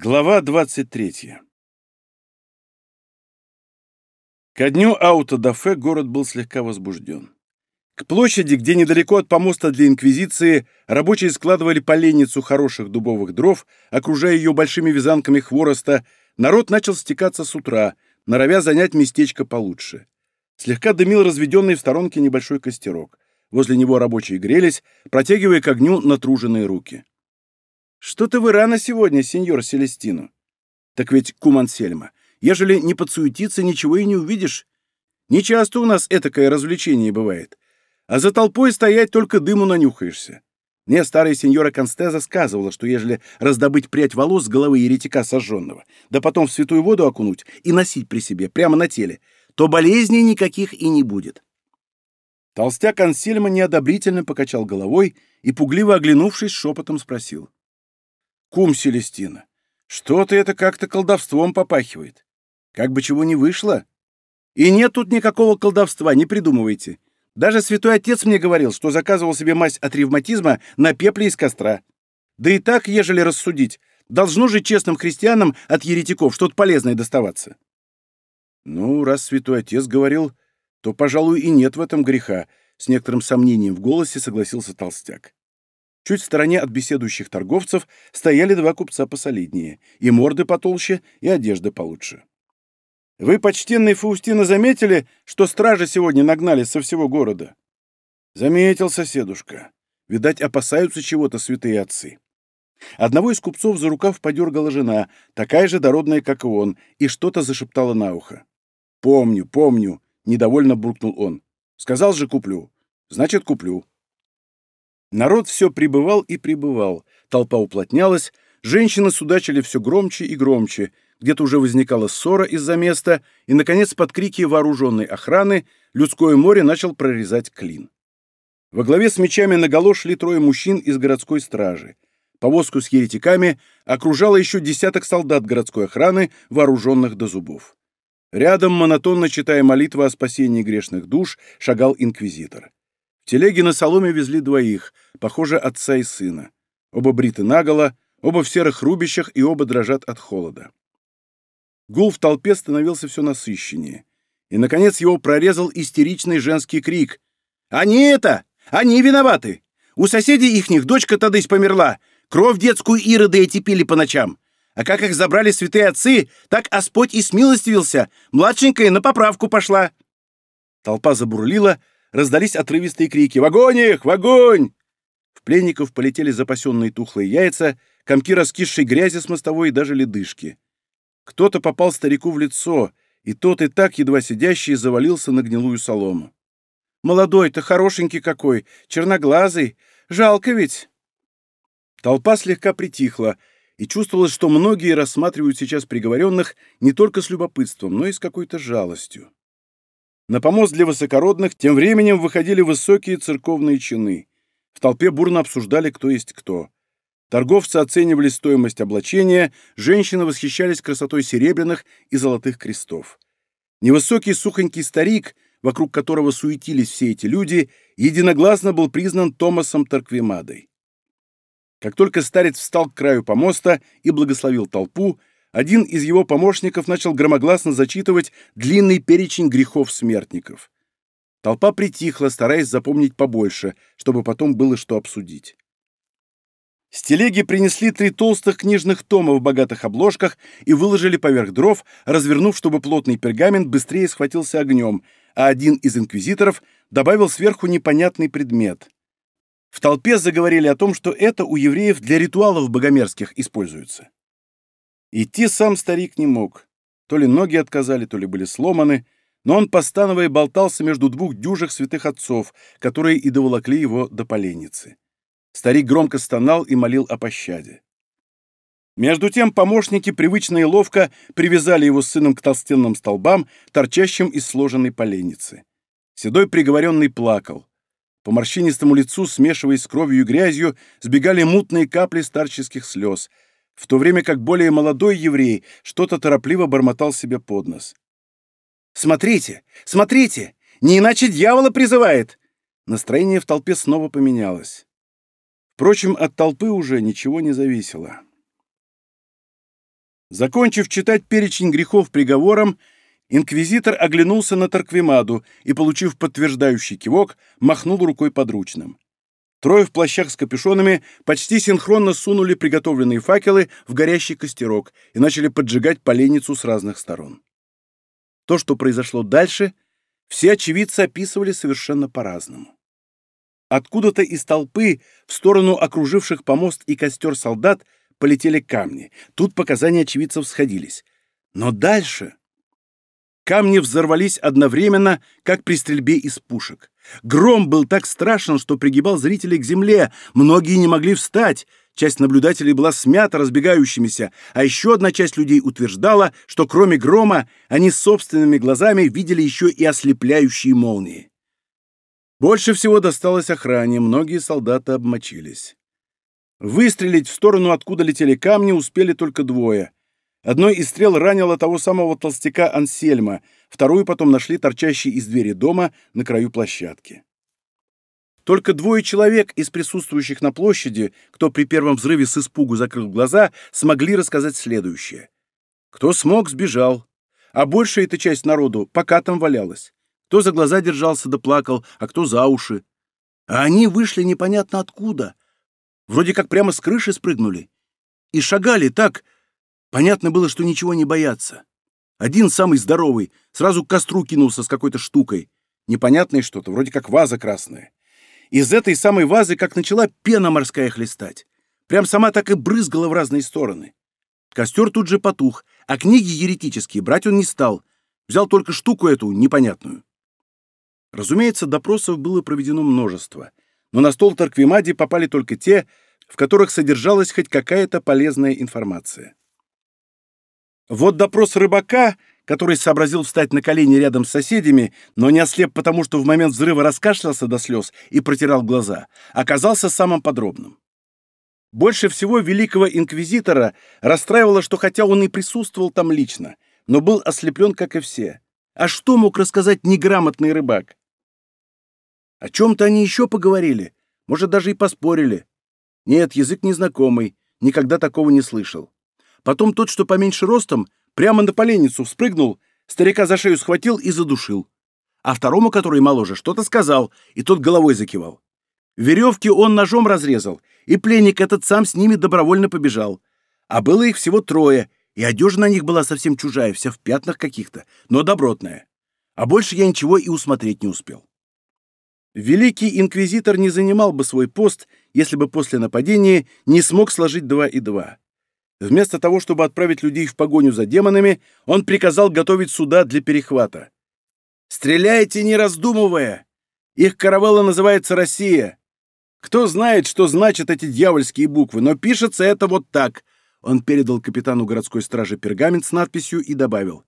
Глава 23. Ко дню аутодафе город был слегка возбужден. К площади, где недалеко от помоста для Инквизиции рабочие складывали поленницу хороших дубовых дров, окружая ее большими вязанками хвороста, народ начал стекаться с утра, норовя занять местечко получше. Слегка дымил разведенный в сторонке небольшой костерок. Возле него рабочие грелись, протягивая к огню натруженные руки. «Что-то вы рано сегодня, сеньор Селестину». «Так ведь, кум Ансельма, ежели не подсуетиться, ничего и не увидишь. Нечасто у нас этакое развлечение бывает. А за толпой стоять только дыму нанюхаешься. Мне старая сеньора Констеза сказывала, что ежели раздобыть прядь волос с головы еретика сожженного, да потом в святую воду окунуть и носить при себе, прямо на теле, то болезней никаких и не будет. Толстяк Ансельма неодобрительно покачал головой и, пугливо оглянувшись, шепотом спросил. Кум Селестина, что-то это как-то колдовством попахивает. Как бы чего не вышло. И нет тут никакого колдовства, не придумывайте. Даже святой отец мне говорил, что заказывал себе мазь от ревматизма на пепле из костра. Да и так, ежели рассудить, должно же честным христианам от еретиков что-то полезное доставаться. Ну, раз святой отец говорил, то, пожалуй, и нет в этом греха, с некоторым сомнением в голосе согласился толстяк. Чуть в стороне от беседующих торговцев стояли два купца посолиднее, и морды потолще, и одежда получше. «Вы, почтенный Фаустина, заметили, что стражи сегодня нагнали со всего города?» «Заметил, соседушка. Видать, опасаются чего-то святые отцы». Одного из купцов за рукав подергала жена, такая же дородная, как и он, и что-то зашептала на ухо. «Помню, помню», — недовольно буркнул он. «Сказал же, куплю. Значит, куплю». Народ все прибывал и прибывал, толпа уплотнялась, женщины судачили все громче и громче, где-то уже возникала ссора из-за места, и, наконец, под крики вооруженной охраны людское море начал прорезать клин. Во главе с мечами наголо шли трое мужчин из городской стражи. Повозку с еретиками окружало еще десяток солдат городской охраны, вооруженных до зубов. Рядом, монотонно читая молитву о спасении грешных душ, шагал инквизитор телеге на соломе везли двоих, похоже, отца и сына. Оба бриты наголо, оба в серых рубищах и оба дрожат от холода. Гул в толпе становился все насыщеннее. И, наконец, его прорезал истеричный женский крик. «Они это! Они виноваты! У соседей ихних дочка тадысь померла! Кровь детскую ироды эти пили по ночам! А как их забрали святые отцы, так Господь и смилостивился! Младшенькая на поправку пошла!» Толпа забурлила, раздались отрывистые крики «В огонь их! В огонь!» В пленников полетели запасенные тухлые яйца, комки раскисшей грязи с мостовой и даже ледышки. Кто-то попал старику в лицо, и тот и так, едва сидящий, завалился на гнилую солому. «Молодой-то хорошенький какой, черноглазый, жалко ведь!» Толпа слегка притихла, и чувствовалось, что многие рассматривают сейчас приговоренных не только с любопытством, но и с какой-то жалостью. На помост для высокородных тем временем выходили высокие церковные чины. В толпе бурно обсуждали, кто есть кто. Торговцы оценивали стоимость облачения, женщины восхищались красотой серебряных и золотых крестов. Невысокий сухонький старик, вокруг которого суетились все эти люди, единогласно был признан Томасом Тарквимадой. Как только старец встал к краю помоста и благословил толпу, один из его помощников начал громогласно зачитывать длинный перечень грехов смертников. Толпа притихла, стараясь запомнить побольше, чтобы потом было что обсудить. С телеги принесли три толстых книжных тома в богатых обложках и выложили поверх дров, развернув, чтобы плотный пергамент быстрее схватился огнем, а один из инквизиторов добавил сверху непонятный предмет. В толпе заговорили о том, что это у евреев для ритуалов богомерзких используется. Идти сам старик не мог. То ли ноги отказали, то ли были сломаны, но он, постановая, болтался между двух дюжих святых отцов, которые и доволокли его до поленницы. Старик громко стонал и молил о пощаде. Между тем помощники привычно и ловко привязали его с сыном к толстенным столбам, торчащим из сложенной поленницы. Седой приговоренный плакал. По морщинистому лицу, смешиваясь с кровью и грязью, сбегали мутные капли старческих слез — в то время как более молодой еврей что-то торопливо бормотал себе под нос. «Смотрите! Смотрите! Не иначе дьявола призывает!» Настроение в толпе снова поменялось. Впрочем, от толпы уже ничего не зависело. Закончив читать перечень грехов приговором, инквизитор оглянулся на Тарквимаду и, получив подтверждающий кивок, махнул рукой подручным. Трое в плащах с капюшонами почти синхронно сунули приготовленные факелы в горящий костерок и начали поджигать поленницу с разных сторон. То, что произошло дальше, все очевидцы описывали совершенно по-разному. Откуда-то из толпы в сторону окруживших помост и костер солдат полетели камни. Тут показания очевидцев сходились. Но дальше... Камни взорвались одновременно, как при стрельбе из пушек. Гром был так страшен, что пригибал зрителей к земле. Многие не могли встать. Часть наблюдателей была смята разбегающимися, а еще одна часть людей утверждала, что кроме грома они собственными глазами видели еще и ослепляющие молнии. Больше всего досталось охране, многие солдаты обмочились. Выстрелить в сторону, откуда летели камни, успели только двое. Одной из стрел ранило того самого толстяка Ансельма, вторую потом нашли торчащей из двери дома на краю площадки. Только двое человек из присутствующих на площади, кто при первом взрыве с испугу закрыл глаза, смогли рассказать следующее. Кто смог, сбежал, а большая эта часть народу пока там валялась. Кто за глаза держался да плакал, а кто за уши. А они вышли непонятно откуда — Вроде как прямо с крыши спрыгнули. И шагали так. Понятно было, что ничего не боятся. Один самый здоровый сразу к костру кинулся с какой-то штукой. Непонятное что-то, вроде как ваза красная. Из этой самой вазы как начала пена морская хлестать. Прям сама так и брызгала в разные стороны. Костер тут же потух, а книги еретические брать он не стал. Взял только штуку эту непонятную. Разумеется, допросов было проведено множество — но на стол Тарквимади попали только те, в которых содержалась хоть какая-то полезная информация. Вот допрос рыбака, который сообразил встать на колени рядом с соседями, но не ослеп потому, что в момент взрыва раскашлялся до слез и протирал глаза, оказался самым подробным. Больше всего великого инквизитора расстраивало, что хотя он и присутствовал там лично, но был ослеплен, как и все. А что мог рассказать неграмотный рыбак? О чем-то они еще поговорили, может, даже и поспорили. Нет, язык незнакомый, никогда такого не слышал. Потом тот, что поменьше ростом, прямо на поленницу вспрыгнул, старика за шею схватил и задушил. А второму, который моложе, что-то сказал, и тот головой закивал. Веревки он ножом разрезал, и пленник этот сам с ними добровольно побежал. А было их всего трое, и одежда на них была совсем чужая, вся в пятнах каких-то, но добротная. А больше я ничего и усмотреть не успел. Великий инквизитор не занимал бы свой пост, если бы после нападения не смог сложить два и два. Вместо того, чтобы отправить людей в погоню за демонами, он приказал готовить суда для перехвата. «Стреляйте, не раздумывая! Их каравелла называется «Россия». Кто знает, что значат эти дьявольские буквы, но пишется это вот так». Он передал капитану городской стражи пергамент с надписью и добавил.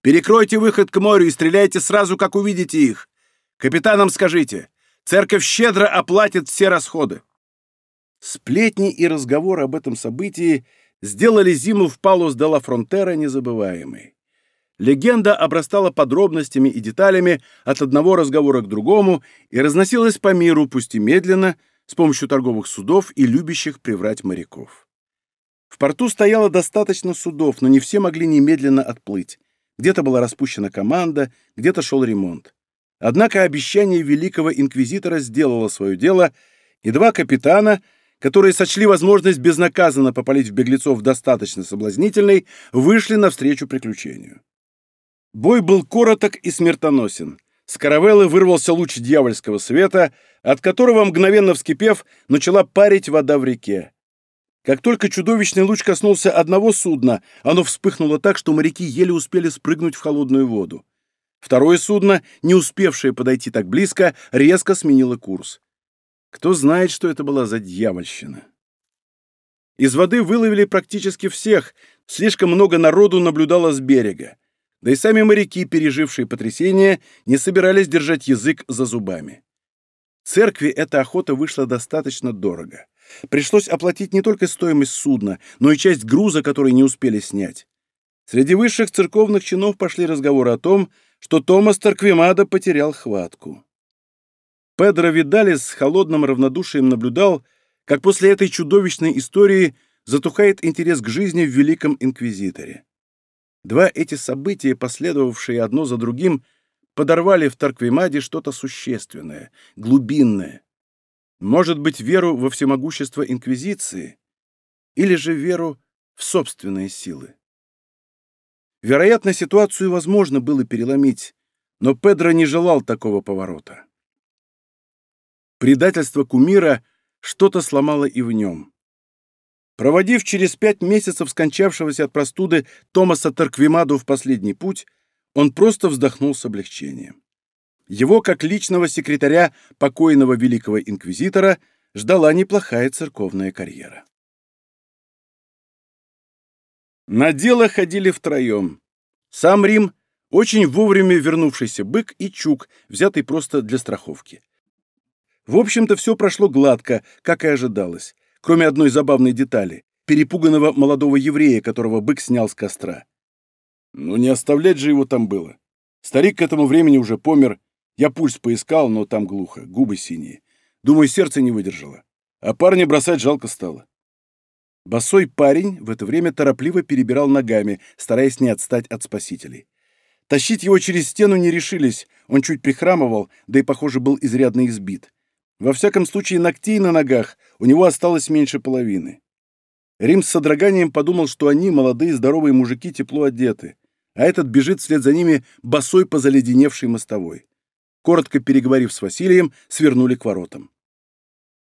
«Перекройте выход к морю и стреляйте сразу, как увидите их. Капитанам скажите, церковь щедро оплатит все расходы. Сплетни и разговоры об этом событии сделали зиму в Палус де ла Фронтера незабываемой. Легенда обрастала подробностями и деталями от одного разговора к другому и разносилась по миру, пусть и медленно, с помощью торговых судов и любящих приврать моряков. В порту стояло достаточно судов, но не все могли немедленно отплыть. Где-то была распущена команда, где-то шел ремонт. Однако обещание великого инквизитора сделало свое дело, и два капитана, которые сочли возможность безнаказанно попалить в беглецов достаточно соблазнительной, вышли навстречу приключению. Бой был короток и смертоносен. С каравеллы вырвался луч дьявольского света, от которого, мгновенно вскипев, начала парить вода в реке. Как только чудовищный луч коснулся одного судна, оно вспыхнуло так, что моряки еле успели спрыгнуть в холодную воду. Второе судно, не успевшее подойти так близко, резко сменило курс. Кто знает, что это была за дьявольщина. Из воды выловили практически всех, слишком много народу наблюдало с берега. Да и сами моряки, пережившие потрясение, не собирались держать язык за зубами. Церкви эта охота вышла достаточно дорого. Пришлось оплатить не только стоимость судна, но и часть груза, который не успели снять. Среди высших церковных чинов пошли разговоры о том, что Томас Тарквимада потерял хватку. Педро Видалис с холодным равнодушием наблюдал, как после этой чудовищной истории затухает интерес к жизни в Великом Инквизиторе. Два эти события, последовавшие одно за другим, подорвали в Тарквимаде что-то существенное, глубинное. Может быть, веру во всемогущество Инквизиции или же веру в собственные силы. Вероятно, ситуацию возможно было переломить, но Педро не желал такого поворота. Предательство кумира что-то сломало и в нем. Проводив через пять месяцев скончавшегося от простуды Томаса Тарквимаду в последний путь, он просто вздохнул с облегчением. Его, как личного секретаря покойного великого инквизитора, ждала неплохая церковная карьера. На дело ходили втроем. Сам Рим, очень вовремя вернувшийся бык и чук, взятый просто для страховки. В общем-то, все прошло гладко, как и ожидалось кроме одной забавной детали — перепуганного молодого еврея, которого бык снял с костра. Ну, не оставлять же его там было. Старик к этому времени уже помер. Я пульс поискал, но там глухо, губы синие. Думаю, сердце не выдержало. А парня бросать жалко стало. Босой парень в это время торопливо перебирал ногами, стараясь не отстать от спасителей. Тащить его через стену не решились, он чуть прихрамывал, да и, похоже, был изрядно избит. Во всяком случае, ногтей на ногах у него осталось меньше половины. Рим с содроганием подумал, что они, молодые здоровые мужики, тепло одеты, а этот бежит вслед за ними босой по заледеневшей мостовой. Коротко переговорив с Василием, свернули к воротам.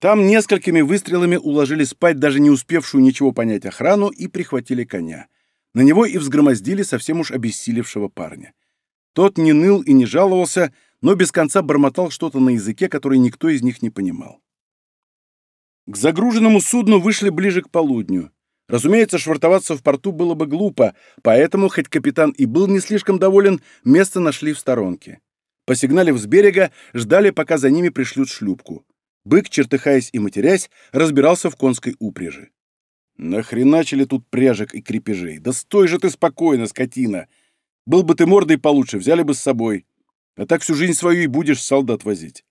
Там несколькими выстрелами уложили спать даже не успевшую ничего понять охрану и прихватили коня. На него и взгромоздили совсем уж обессилевшего парня. Тот не ныл и не жаловался, но без конца бормотал что-то на языке, который никто из них не понимал. К загруженному судну вышли ближе к полудню. Разумеется, швартоваться в порту было бы глупо, поэтому, хоть капитан и был не слишком доволен, место нашли в сторонке. Посигналив с берега, ждали, пока за ними пришлют шлюпку. Бык, чертыхаясь и матерясь, разбирался в конской упряжи. «Нахреначили тут пряжек и крепежей? Да стой же ты спокойно, скотина! Был бы ты мордой получше, взяли бы с собой. А так всю жизнь свою и будешь солдат возить.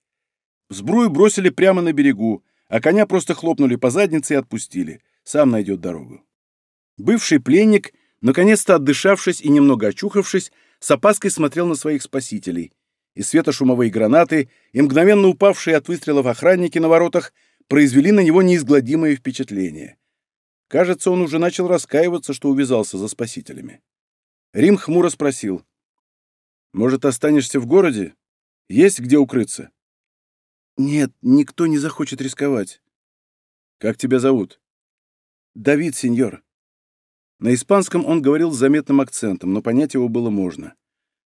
Сбрую бросили прямо на берегу, а коня просто хлопнули по заднице и отпустили. Сам найдет дорогу. Бывший пленник, наконец-то отдышавшись и немного очухавшись, с опаской смотрел на своих спасителей. И светошумовые гранаты, и мгновенно упавшие от выстрелов охранники на воротах произвели на него неизгладимое впечатление. Кажется, он уже начал раскаиваться, что увязался за спасителями. Рим хмуро спросил. Может, останешься в городе? Есть где укрыться?» «Нет, никто не захочет рисковать». «Как тебя зовут?» «Давид, сеньор». На испанском он говорил с заметным акцентом, но понять его было можно.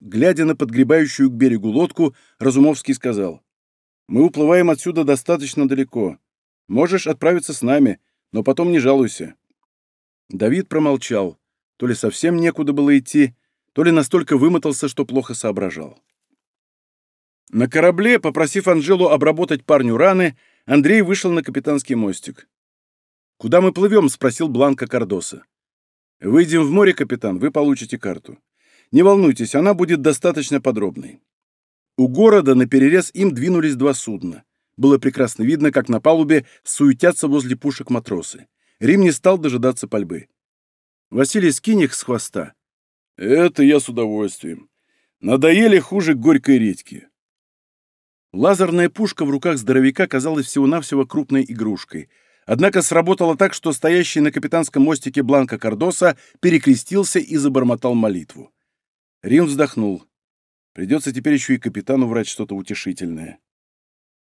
Глядя на подгребающую к берегу лодку, Разумовский сказал, «Мы уплываем отсюда достаточно далеко. Можешь отправиться с нами, но потом не жалуйся». Давид промолчал. То ли совсем некуда было идти, то ли настолько вымотался, что плохо соображал. На корабле, попросив Анжелу обработать парню раны, Андрей вышел на капитанский мостик. «Куда мы плывем?» — спросил Бланка Кардоса. «Выйдем в море, капитан, вы получите карту. Не волнуйтесь, она будет достаточно подробной». У города на перерез им двинулись два судна. Было прекрасно видно, как на палубе суетятся возле пушек матросы. Рим не стал дожидаться пальбы. Василий скинь их с хвоста. Это я с удовольствием. Надоели хуже горькой редьки. Лазерная пушка в руках здоровяка казалась всего-навсего крупной игрушкой. Однако сработала так, что стоящий на капитанском мостике Бланка Кардоса перекрестился и забормотал молитву. Рим вздохнул. Придется теперь еще и капитану врать что-то утешительное.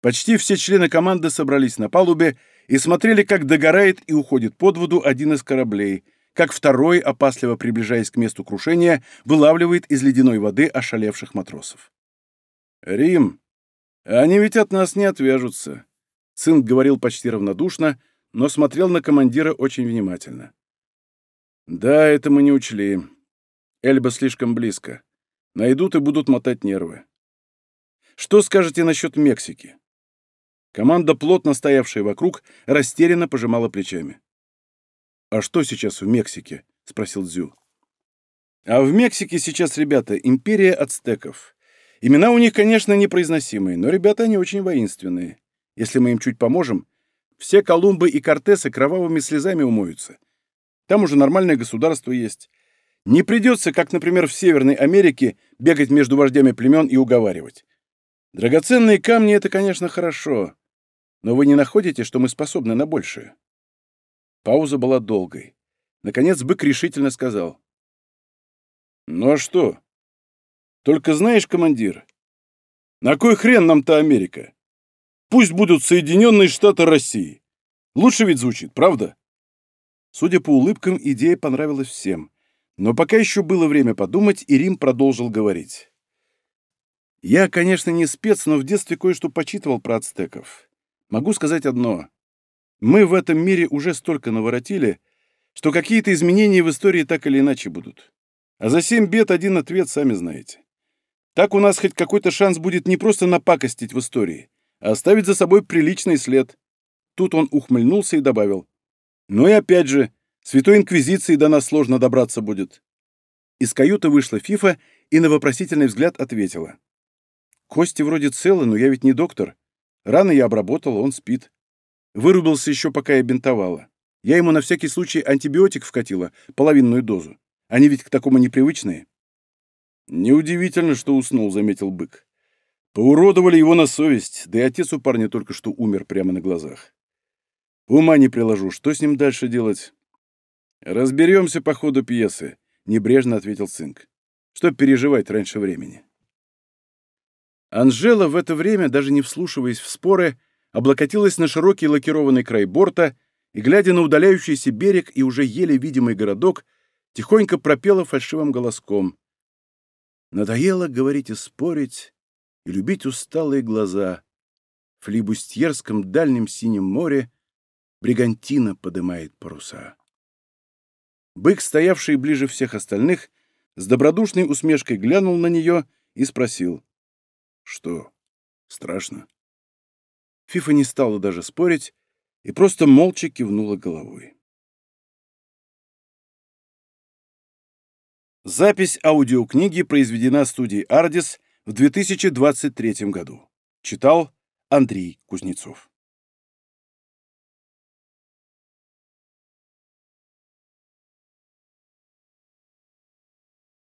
Почти все члены команды собрались на палубе и смотрели, как догорает и уходит под воду один из кораблей — как второй, опасливо приближаясь к месту крушения, вылавливает из ледяной воды ошалевших матросов. «Рим, они ведь от нас не отвяжутся», — сын говорил почти равнодушно, но смотрел на командира очень внимательно. «Да, это мы не учли. Эльба слишком близко. Найдут и будут мотать нервы. Что скажете насчет Мексики?» Команда, плотно стоявшая вокруг, растерянно пожимала плечами. «А что сейчас в Мексике?» — спросил Дзю. «А в Мексике сейчас, ребята, империя ацтеков. Имена у них, конечно, непроизносимые, но ребята они очень воинственные. Если мы им чуть поможем, Все Колумбы и Кортесы кровавыми слезами умоются. Там уже нормальное государство есть. Не придется, как, например, в Северной Америке, бегать между вождями племен и уговаривать. Драгоценные камни — это, конечно, хорошо, но вы не находите, что мы способны на большее?» Пауза была долгой. Наконец бык решительно сказал. «Ну а что? Только знаешь, командир, на кой хрен нам-то Америка? Пусть будут Соединенные Штаты России. Лучше ведь звучит, правда?» Судя по улыбкам, идея понравилась всем. Но пока еще было время подумать, и Рим продолжил говорить. «Я, конечно, не спец, но в детстве кое-что почитывал про ацтеков. Могу сказать одно. Мы в этом мире уже столько наворотили, что какие-то изменения в истории так или иначе будут. А за семь бед один ответ, сами знаете. Так у нас хоть какой-то шанс будет не просто напакостить в истории, а оставить за собой приличный след. Тут он ухмыльнулся и добавил. Ну и опять же, Святой Инквизиции до нас сложно добраться будет. Из каюты вышла Фифа и на вопросительный взгляд ответила. Кости вроде целы, но я ведь не доктор. Раны я обработала, он спит. Вырубился еще, пока я бинтовала. Я ему на всякий случай антибиотик вкатила, половинную дозу. Они ведь к такому непривычные. Неудивительно, что уснул, заметил бык. Поуродовали его на совесть, да и отец у парня только что умер прямо на глазах. Ума не приложу, что с ним дальше делать? Разберемся по ходу пьесы, небрежно ответил Цинк. Что переживать раньше времени? Анжела в это время, даже не вслушиваясь в споры, облокотилась на широкий лакированный край борта и, глядя на удаляющийся берег и уже еле видимый городок, тихонько пропела фальшивым голоском. «Надоело говорить и спорить, и любить усталые глаза. В флибустьерском дальнем синем море бригантина подымает паруса». Бык, стоявший ближе всех остальных, с добродушной усмешкой глянул на нее и спросил. Что, страшно? Фифа не стала даже спорить и просто молча кивнула головой. Запись аудиокниги произведена студией «Ардис» в 2023 году. Читал Андрей Кузнецов.